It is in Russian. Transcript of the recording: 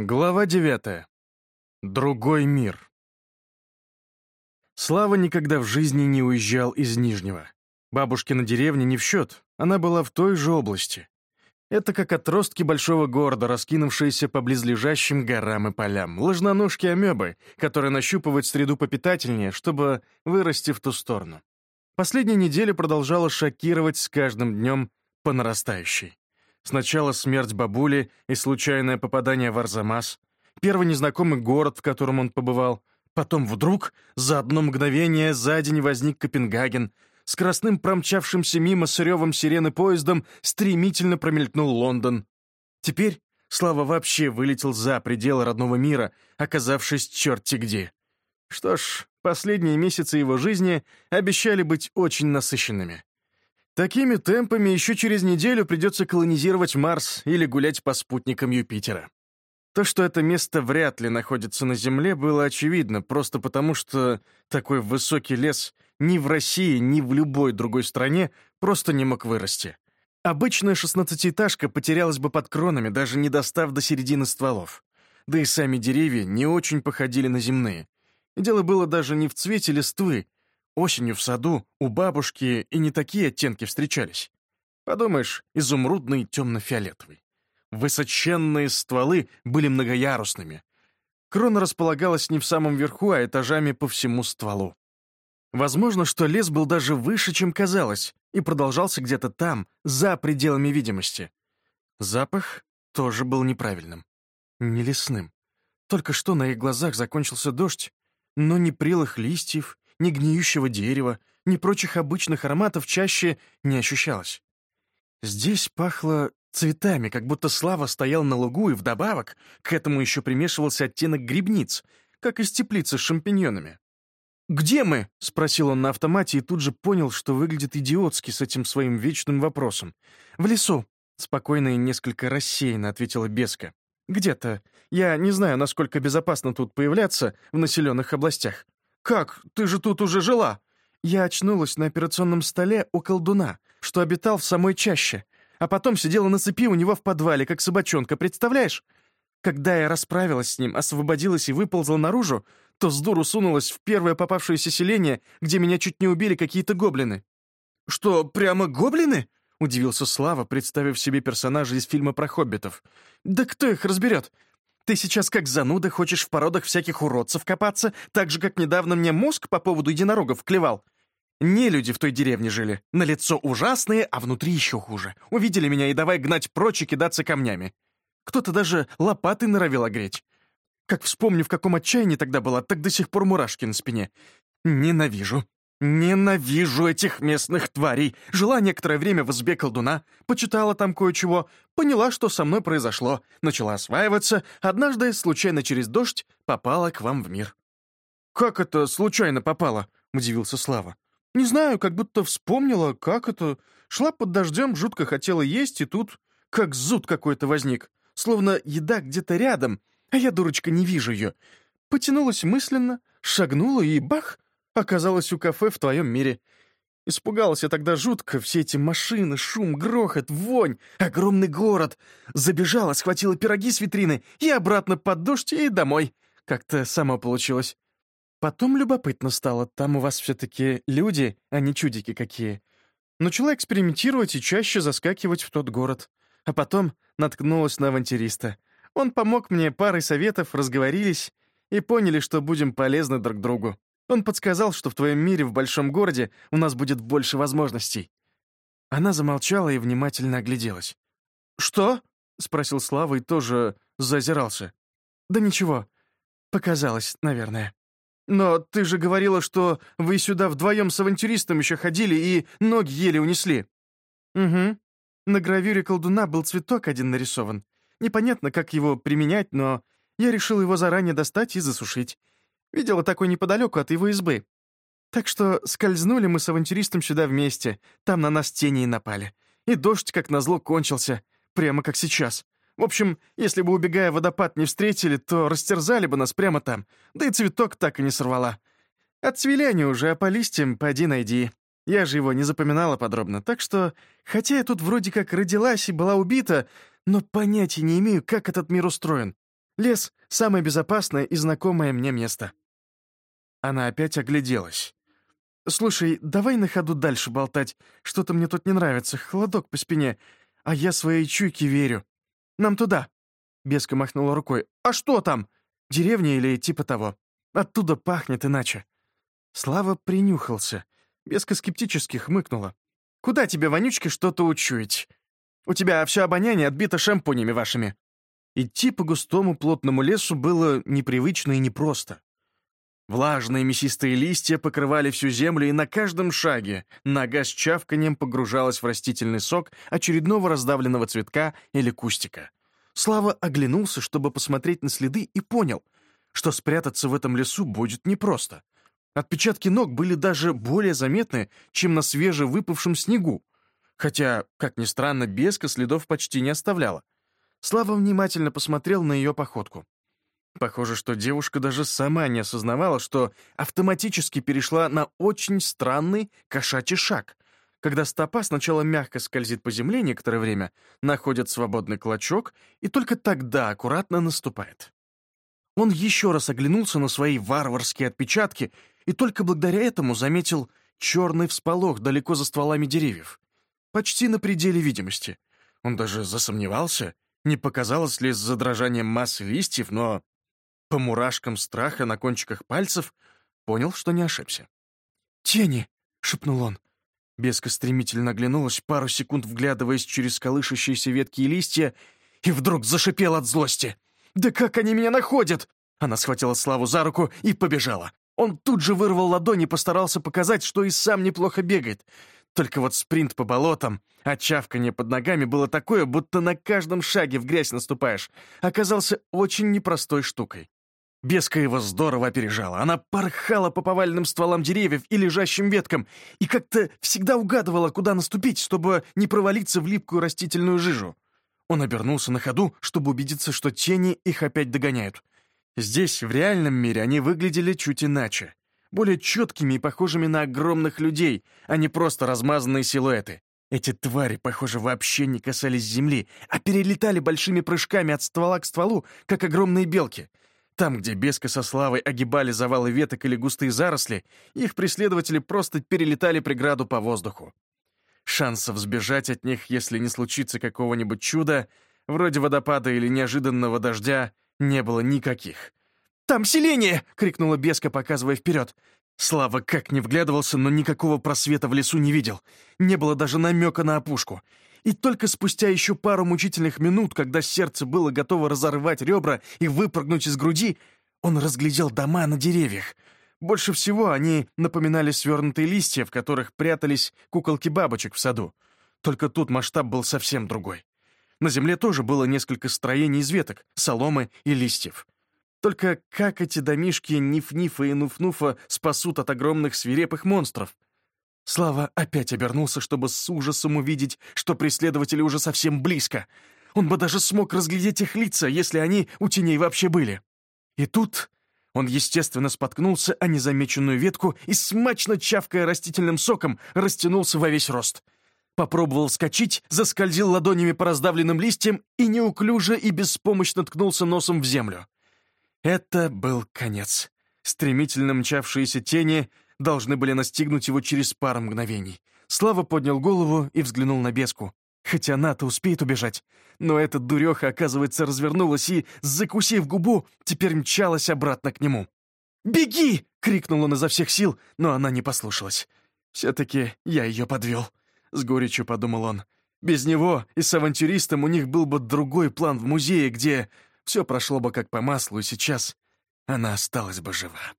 Глава девятая. Другой мир. Слава никогда в жизни не уезжал из Нижнего. Бабушкина деревня не в счет, она была в той же области. Это как отростки большого города, раскинувшиеся по близлежащим горам и полям, ложноножки-амебы, которые нащупывают среду попитательнее, чтобы вырасти в ту сторону. Последняя неделя продолжала шокировать с каждым днем по нарастающей. Сначала смерть бабули и случайное попадание в Арзамас, первый незнакомый город, в котором он побывал, потом вдруг, за одно мгновение, за день возник Копенгаген, с красным промчавшимся мимо с сирены поездом стремительно промелькнул Лондон. Теперь Слава вообще вылетел за пределы родного мира, оказавшись черти где. Что ж, последние месяцы его жизни обещали быть очень насыщенными. Такими темпами еще через неделю придется колонизировать Марс или гулять по спутникам Юпитера. То, что это место вряд ли находится на Земле, было очевидно, просто потому что такой высокий лес ни в России, ни в любой другой стране просто не мог вырасти. Обычная шестнадцатиэтажка потерялась бы под кронами, даже не достав до середины стволов. Да и сами деревья не очень походили на земные. Дело было даже не в цвете листвы, Осенью в саду у бабушки и не такие оттенки встречались. Подумаешь, изумрудный темно-фиолетовый. Высоченные стволы были многоярусными. Крона располагалась не в самом верху, а этажами по всему стволу. Возможно, что лес был даже выше, чем казалось, и продолжался где-то там, за пределами видимости. Запах тоже был неправильным. Не лесным. Только что на их глазах закончился дождь, но ни прелых листьев, ни гниющего дерева, ни прочих обычных ароматов чаще не ощущалось. Здесь пахло цветами, как будто Слава стоял на лугу, и вдобавок к этому еще примешивался оттенок грибниц, как из теплицы с шампиньонами. «Где мы?» — спросил он на автомате и тут же понял, что выглядит идиотски с этим своим вечным вопросом. «В лесу», — спокойно и несколько рассеянно ответила Беска. «Где-то. Я не знаю, насколько безопасно тут появляться в населенных областях. «Как? Ты же тут уже жила!» Я очнулась на операционном столе у колдуна, что обитал в самой чаще, а потом сидела на цепи у него в подвале, как собачонка, представляешь? Когда я расправилась с ним, освободилась и выползла наружу, то с дуру сунулась в первое попавшееся селение, где меня чуть не убили какие-то гоблины. «Что, прямо гоблины?» — удивился Слава, представив себе персонажей из фильма про хоббитов. «Да кто их разберет? Ты сейчас как зануда хочешь в породах всяких уродцев копаться, так же, как недавно мне мозг по поводу единорогов клевал. Не люди в той деревне жили. На лицо ужасные, а внутри еще хуже. Увидели меня и давай гнать прочь и кидаться камнями. Кто-то даже лопатой норовил огреть. Как вспомню, в каком отчаянии тогда была, так до сих пор мурашки на спине. Ненавижу. Ненавижу этих местных тварей. Жила некоторое время в избе колдуна, почитала там кое-чего, поняла, что со мной произошло, начала осваиваться, однажды, случайно через дождь, попала к вам в мир. «Как это случайно попала?» — удивился Слава. «Не знаю, как будто вспомнила, как это. Шла под дождем, жутко хотела есть, и тут как зуд какой-то возник, словно еда где-то рядом, а я, дурочка, не вижу ее. Потянулась мысленно, шагнула и бах!» Оказалась у кафе в твоем мире. Испугалась я тогда жутко, все эти машины, шум, грохот, вонь, огромный город. Забежала, схватила пироги с витрины и обратно под дождь и домой. Как-то само получилось. Потом любопытно стало, там у вас все-таки люди, а не чудики какие. Начала экспериментировать и чаще заскакивать в тот город. А потом наткнулась на авантюриста. Он помог мне парой советов, разговорились и поняли, что будем полезны друг другу. Он подсказал, что в твоем мире, в большом городе, у нас будет больше возможностей». Она замолчала и внимательно огляделась. «Что?» — спросил Слава и тоже зазирался. «Да ничего. Показалось, наверное. Но ты же говорила, что вы сюда вдвоем с авантюристом еще ходили и ноги еле унесли». «Угу. На гравюре колдуна был цветок один нарисован. Непонятно, как его применять, но я решил его заранее достать и засушить. Видела такой неподалеку от его избы. Так что скользнули мы с авантюристом сюда вместе, там на нас тени и напали. И дождь, как назло, кончился, прямо как сейчас. В общем, если бы, убегая водопад, не встретили, то растерзали бы нас прямо там, да и цветок так и не сорвала. Отцвели они уже, а по листьям поди найди. Я же его не запоминала подробно, так что, хотя я тут вроде как родилась и была убита, но понятия не имею, как этот мир устроен. Лес — самое безопасное и знакомое мне место». Она опять огляделась. «Слушай, давай на ходу дальше болтать. Что-то мне тут не нравится, холодок по спине. А я своей чуйке верю. Нам туда». Беска махнула рукой. «А что там? Деревня или типа того? Оттуда пахнет иначе». Слава принюхался. Беска скептически хмыкнула. «Куда тебе, вонючки, что-то учуять? У тебя все обоняние отбито шампунями вашими». Идти по густому плотному лесу было непривычно и непросто. Влажные мясистые листья покрывали всю землю, и на каждом шаге нога с чавканием погружалась в растительный сок очередного раздавленного цветка или кустика. Слава оглянулся, чтобы посмотреть на следы, и понял, что спрятаться в этом лесу будет непросто. Отпечатки ног были даже более заметны, чем на свежевыпавшем снегу, хотя, как ни странно, Беска следов почти не оставляла. Слава внимательно посмотрел на ее походку. Похоже, что девушка даже сама не осознавала, что автоматически перешла на очень странный кошачий шаг, когда стопа сначала мягко скользит по земле некоторое время, находит свободный клочок и только тогда аккуратно наступает. Он еще раз оглянулся на свои варварские отпечатки и только благодаря этому заметил черный всполох далеко за стволами деревьев, почти на пределе видимости. Он даже засомневался, не показалось ли с задрожанием массы листьев, но по мурашкам страха на кончиках пальцев понял, что не ошибся. «Тени!» — шепнул он. Беска стремительно оглянулась, пару секунд вглядываясь через колышащиеся ветки и листья, и вдруг зашипел от злости. «Да как они меня находят?» Она схватила Славу за руку и побежала. Он тут же вырвал ладонь и постарался показать, что и сам неплохо бегает. Только вот спринт по болотам, а чавканье под ногами было такое, будто на каждом шаге в грязь наступаешь, оказался очень непростой штукой. Беска его здорово опережала. Она порхала по поваленным стволам деревьев и лежащим веткам и как-то всегда угадывала, куда наступить, чтобы не провалиться в липкую растительную жижу. Он обернулся на ходу, чтобы убедиться, что тени их опять догоняют. Здесь, в реальном мире, они выглядели чуть иначе. Более четкими и похожими на огромных людей, а не просто размазанные силуэты. Эти твари, похоже, вообще не касались земли, а перелетали большими прыжками от ствола к стволу, как огромные белки — там, где Беска со Славой огибали завалы веток или густые заросли, их преследователи просто перелетали преграду по воздуху. Шансов сбежать от них, если не случится какого-нибудь чуда, вроде водопада или неожиданного дождя, не было никаких. «Там селение!» — крикнула Беска, показывая вперед. Слава как не вглядывался, но никакого просвета в лесу не видел. Не было даже намека на опушку. И только спустя еще пару мучительных минут, когда сердце было готово разорвать ребра и выпрыгнуть из груди, он разглядел дома на деревьях. Больше всего они напоминали свернутые листья, в которых прятались куколки бабочек в саду. Только тут масштаб был совсем другой. На земле тоже было несколько строений из веток, соломы и листьев. Только как эти домишки Ниф-Нифа и Нуф-Нуфа спасут от огромных свирепых монстров? Слава опять обернулся, чтобы с ужасом увидеть, что преследователи уже совсем близко. Он бы даже смог разглядеть их лица, если они у теней вообще были. И тут он, естественно, споткнулся о незамеченную ветку и, смачно чавкая растительным соком, растянулся во весь рост. Попробовал скачать, заскользил ладонями по раздавленным листьям и неуклюже и беспомощно ткнулся носом в землю. Это был конец. Стремительно мчавшиеся тени — должны были настигнуть его через пару мгновений. Слава поднял голову и взглянул на беску. Хотя она-то успеет убежать. Но эта дуреха, оказывается, развернулась и, закусив губу, теперь мчалась обратно к нему. «Беги!» — крикнул он изо всех сил, но она не послушалась. «Все-таки я ее подвел», — с горечью подумал он. «Без него и с авантюристом у них был бы другой план в музее, где все прошло бы как по маслу, и сейчас она осталась бы жива».